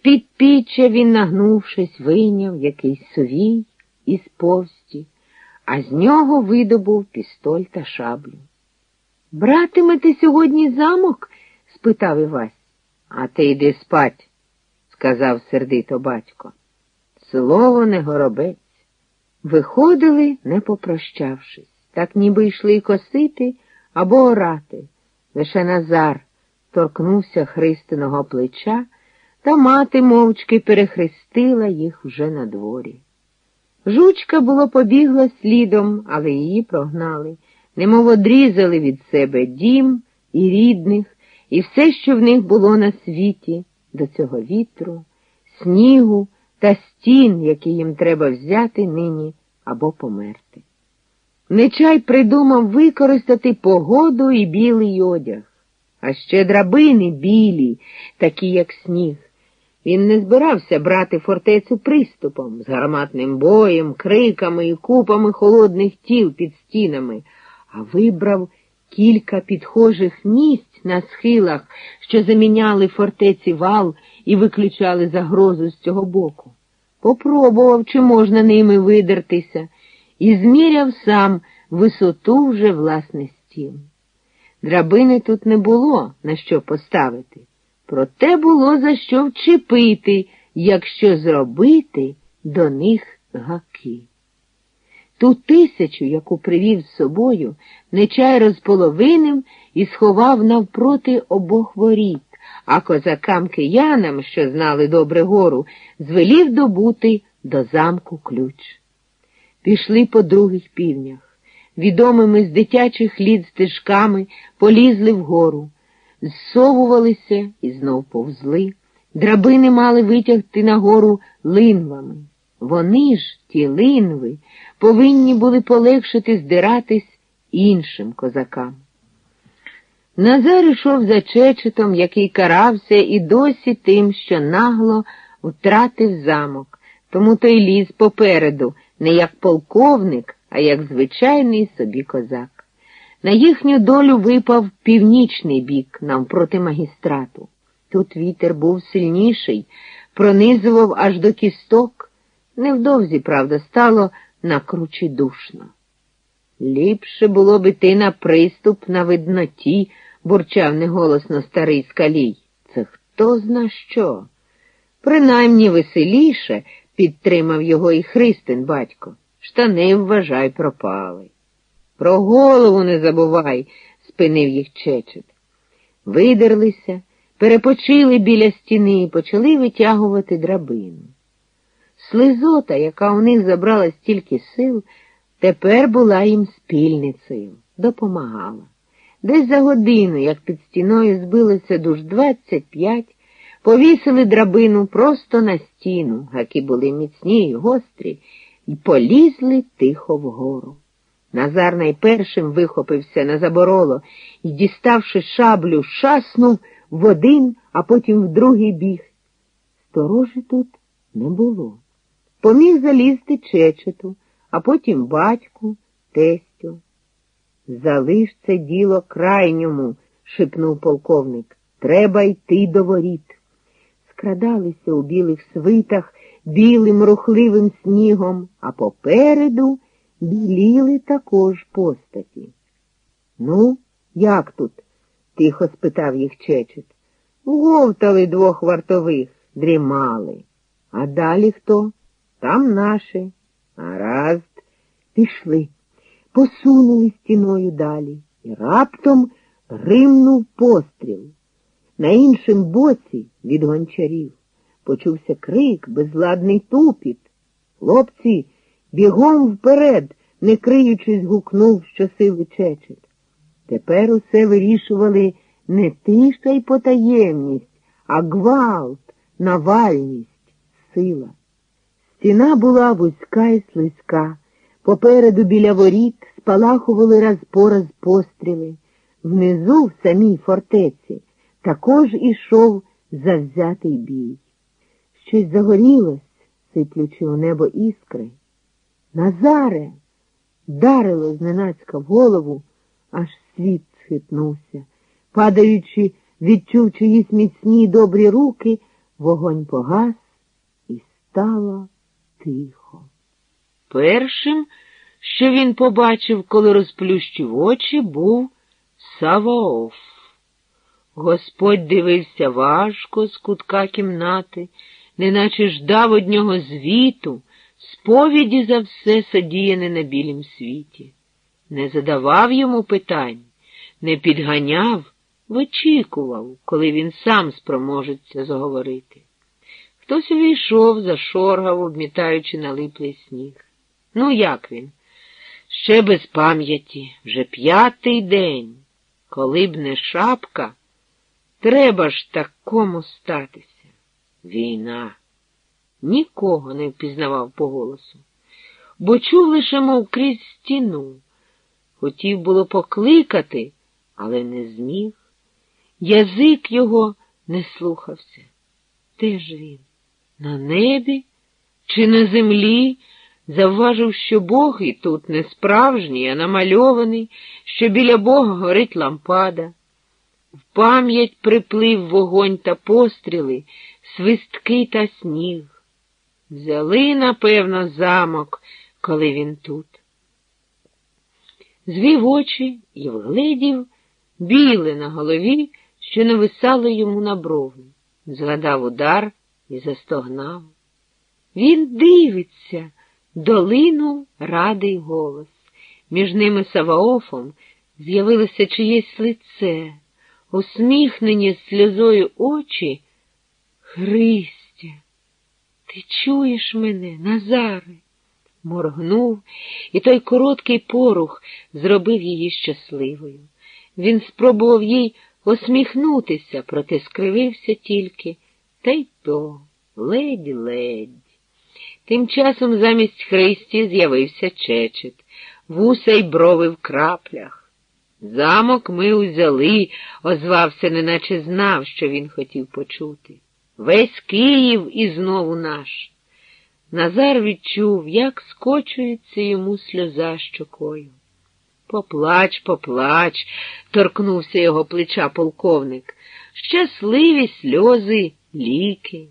З-під піччя він, нагнувшись, вийняв якийсь сувій із повсті, а з нього видобув пістоль та шаблю. Братимете сьогодні замок? спитав Івась. А ти йди спать, сказав сердито батько. Слово не горобець. Виходили, не попрощавшись, так ніби йшли косити або орати. Лише Назар торкнувся христиного плеча, та мати мовчки перехрестила їх вже на дворі. Жучка було побігла слідом, але її прогнали, немов одрізали від себе дім і рідних, і все, що в них було на світі, до цього вітру, снігу та стін, які їм треба взяти нині або померти. Нечай придумав використати погоду і білий одяг, а ще драбини білі, такі, як сніг. Він не збирався брати фортецю приступом з гарматним боєм, криками і купами холодних тіл під стінами, а вибрав кілька підхожих місць на схилах, що заміняли фортеці вал і виключали загрозу з цього боку. Попробував, чи можна ними видертися, і зміряв сам висоту вже власне стін. Драбини тут не було на що поставити, проте було за що вчепити, якщо зробити до них гаки. Ту тисячу, яку привів з собою, нечай розполовинив і сховав навпроти обох воріт, а козакам киянам, що знали добре гору, звелів добути до замку ключ. Пішли по других півнях, відомими з дитячих літ стежками полізли вгору, зсовувалися і знов повзли. Драбини мали витягти нагору линвами. Вони ж, ті линви, повинні були полегшити здиратись іншим козакам. Назар ішов за чечетом, який карався і досі тим, що нагло втратив замок, тому той ліз попереду, не як полковник, а як звичайний собі козак. На їхню долю випав північний бік навпроти магістрату. Тут вітер був сильніший, пронизував аж до кісток. Невдовзі, правда, стало накручі душно. Ліпше було б іти на приступ на видноті, бурчав неголосно старий скалій. Це хто зна що? Принаймні веселіше, підтримав його і Христин батько. Штани, вважай, пропали. Про голову не забувай, спинив їх чечет. Видерлися, перепочили біля стіни і почали витягувати драбину. Слизота, яка у них забрала стільки сил, тепер була їм спільницею, допомагала. Десь за годину, як під стіною збилося душ двадцять п'ять, повісили драбину просто на стіну, які були міцні й гострі, і полізли тихо вгору. Назар найпершим вихопився на забороло і, діставши шаблю, шаснув в один, а потім в другий біг. Сторожі тут не було. Поміг залізти чечету, а потім батьку, тестю. Залиш це діло крайньому, шепнув полковник. Треба йти до воріт. Скрадалися у білих свитах білим рухливим снігом, а попереду біліли також постаті. Ну, як тут? тихо спитав їх чечет. Вговтали двох вартових, дрімали. А далі хто? Там наші. Гаразд, пішли, посунули стіною далі, і раптом гримнув постріл. На іншому боці від гончарів почувся крик, безладний тупіт. Хлопці, бігом вперед, не криючись, гукнув щосили чечет. Тепер усе вирішували не тиша й потаємність, а гвалт, навальність, сила. Стіна була вузька і слизька, попереду біля воріт спалахували раз по раз постріли. Внизу, в самій фортеці, також ішов завзятий бій. Щось загорілось, сиплючи у небо іскри. Назаре! Дарило зненацька в голову, аж світ схитнувся. Падаючи, відчув чиїсь міцні добрі руки, Вогонь погас і стало тихо. Першим, що він побачив, коли розплющив очі, був Саваоф. Господь дивився важко з кутка кімнати, неначе ждав од нього звіту, сповіді за все содіяне на білім світі, не задавав йому питань, не підганяв, вичікував, коли він сам спроможеться заговорити. Хтось увійшов, зашоргав, обмітаючи налиплий сніг. Ну, як він? Ще без пам'яті, вже п'ятий день. Коли б не шапка, треба ж такому статися. Війна. Нікого не впізнавав по голосу, бо чув лише, мов крізь стіну. Хотів було покликати, але не зміг. Язик його не слухався. Де ж він? На небі чи на землі? Завважив, що Бог і тут не справжній, а намальований, що біля Бога горить лампада. В пам'ять приплив вогонь та постріли, свистки та сніг. Взяли, напевно, замок, коли він тут. Звів очі і вгледів біле на голові, що нависало йому на брови. Згадав удар і застогнав. Він дивиться долинув радий голос. Між ними Саваофом з'явилося чиєсь лице, усміхнені сльозою очі. Христя, ти чуєш мене, Назаре? Моргнув, і той короткий порух зробив її щасливою. Він спробував їй усміхнутися, проте скривився тільки, та й то ледь-ледь. Тим часом замість Христі з'явився чечет, вуса й брови в краплях. Замок ми узяли, озвався, неначе знав, що він хотів почути. Весь Київ і знову наш. Назар відчув, як скочується йому сльоза щокою. Поплач, поплач, торкнувся його плеча полковник. Щасливі сльози, ліки.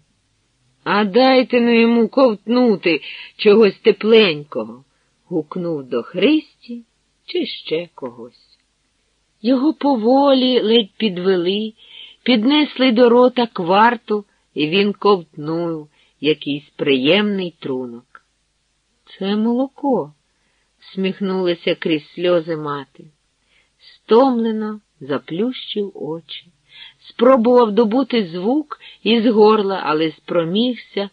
А дайте ну йому ковтнути чогось тепленького, гукнув до Христі чи ще когось. Його поволі ледь підвели, піднесли до рота кварту, і він ковтнув якийсь приємний трунок. Це молоко, сміхнулася крізь сльози мати. Стомлено заплющив очі. Спробував добути звук із горла, але спромігся